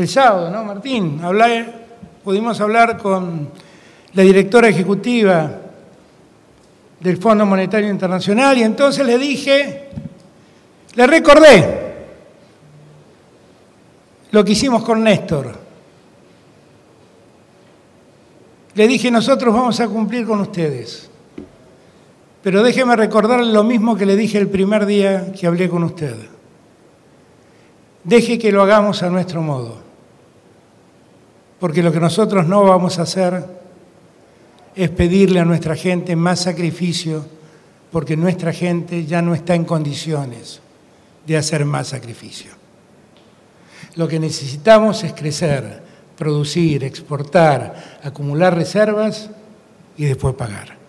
el sábado, ¿no, Martín? pudimos hablar con la directora ejecutiva del Fondo Monetario Internacional y entonces le dije, le recordé lo que hicimos con Néstor. Le dije, nosotros vamos a cumplir con ustedes. Pero déjeme recordarle lo mismo que le dije el primer día que hablé con usted. Deje que lo hagamos a nuestro modo. Porque lo que nosotros no vamos a hacer es pedirle a nuestra gente más sacrificio, porque nuestra gente ya no está en condiciones de hacer más sacrificio. Lo que necesitamos es crecer, producir, exportar, acumular reservas y después pagar.